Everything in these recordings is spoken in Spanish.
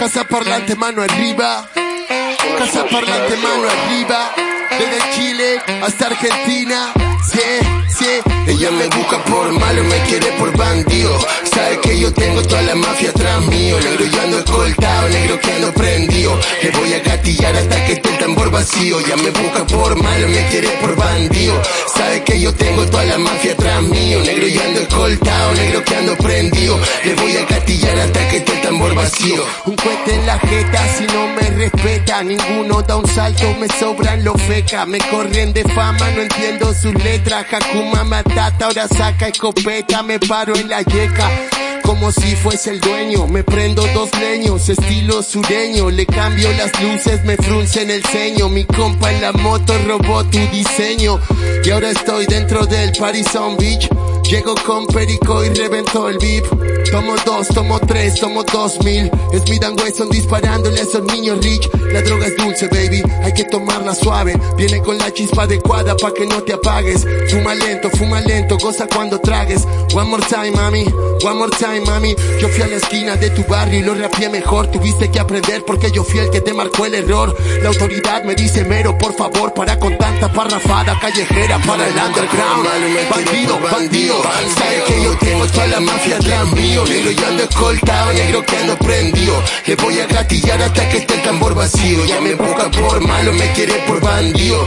Casa parlante, mano arriba. Casa parlante, mano arriba. Desde Chile hasta Argentina. Sí, sí. Ella me busca por malo, me quiere por bandido. Sabe que yo tengo toda la mafia atrás mío. Negro, yo ando escoltado, negro que ando prendido. Le voy a gatillar hasta que esté el tambor vacío. Ya me busca por malo, me quiere por bandido. Sabe que yo tengo toda la mafia atrás mío. Negro, yo ando escoltado, negro que ando Le voy a gatillar hasta que esté el tambor vacío. Un cohete en la jeta, si no me respeta. Ninguno da un salto, me sobran los fecas. Me corren de fama, no entiendo sus letras. Hakuma Matata, ahora saca escopeta. Me paro en la yeca. Como si fuese el dueño, me prendo dos leños, estilo sureño, le cambio las luces, me frunce en el ceño, mi compa en la moto robó tu diseño, y ahora estoy dentro del Paris Beach, llego con Perico y reventó el beep, tomo dos, tomo tres, tomo dos mil, es mi Dan Wesson disparándole a esos niños rich, la droga es dulce baby, hay que tomarla suave, viene con la chispa adecuada pa' que no te apagues, fuma lento, fuma lento, goza cuando tragues, one more time mami, one more time mami, yo fui a la esquina de tu barrio y lo rapié mejor, tuviste que aprender porque yo fui el que te marcó el error, la autoridad me dice mero, por favor, para con tanta parrafada callejera para el underground, bandido, bandido, mafia atrás mío, negro yo ando escoltado, negro que ando prendido, le voy a gatillar hasta que esté el tambor vacío, ya me busca por malo, me quiere por bandido,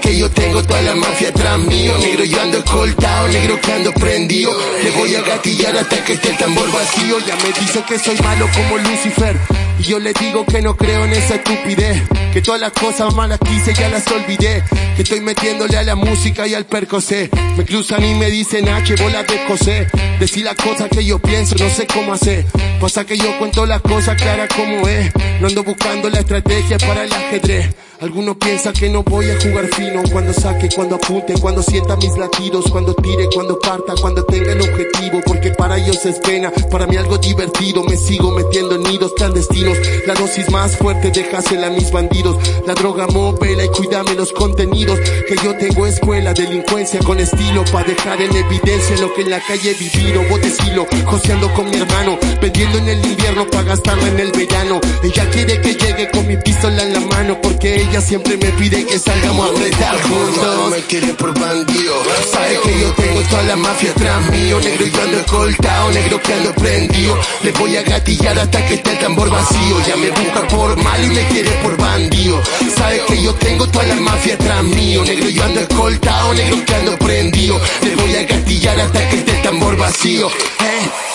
que yo tengo toda la mafia atrás mío, negro yo ando escoltado, negro que ando prendido, le voy a gatillar hasta que esté el tambor vacío, ya me dice que soy malo como Lucifer, y yo le digo que no creo en esa estupidez, que todas las cosas malas que hice ya las olvidé, que estoy metiéndole a la música y al percocé, me cruzan y me dicen H, bolas de cosé, decir las cosas que yo pienso, no sé cómo hacer, pasa que yo cuento las cosas claras como es, no ando buscando la estrategia para el ajedrez, algunos piensan que no voy a jugar fino cuando saque, cuando apunte, cuando sienta mis latidos, cuando tire, cuando parta, cuando tenga el objetivo, porque para ellos es pena, para mí algo divertido, me sigo metiendo en nidos clandestinos, la dosis más fuerte déjasela a mis bandidos, la droga móvela y cuídame los contenidos, que yo tengo escuela, delincuencia con estilo, para dejar en evidencia lo que en la calle he vivido, botecilo, joseando con mi hermano, vendiendo en el invierno para gastarlo en el verano, ella quiere que llegue con mi pistola en la mano, porque ella siempre me pide que salgamos a apretar juntos. me quiere por bandido. Sabe que yo tengo toda la mafia atrás mío. Negro yo ando escoltado, negro que ando prendido. Le voy a gatillar hasta que esté el tambor vacío. Ya me busca por mal y me quiere por bandido. Sabe que yo tengo toda la mafia atrás mío. Negro yo ando escoltado, negro que ando prendido. Le voy a gatillar hasta que esté el tambor vacío. Eh.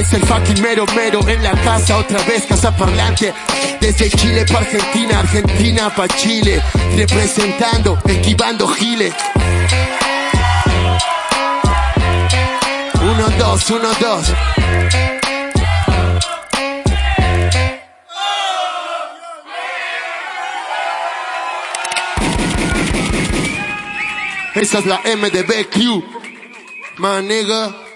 Es el fucking mero mero en la casa, otra vez casa parlante. Desde Chile pa' Argentina, Argentina pa' Chile. Representando, esquivando giles. Uno, dos, uno, dos. Esa es la MDB Crew. My nigga.